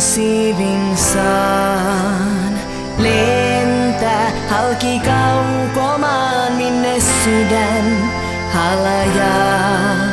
siivin saan. Lentä halki kaukomaan, minne sydän halajaa.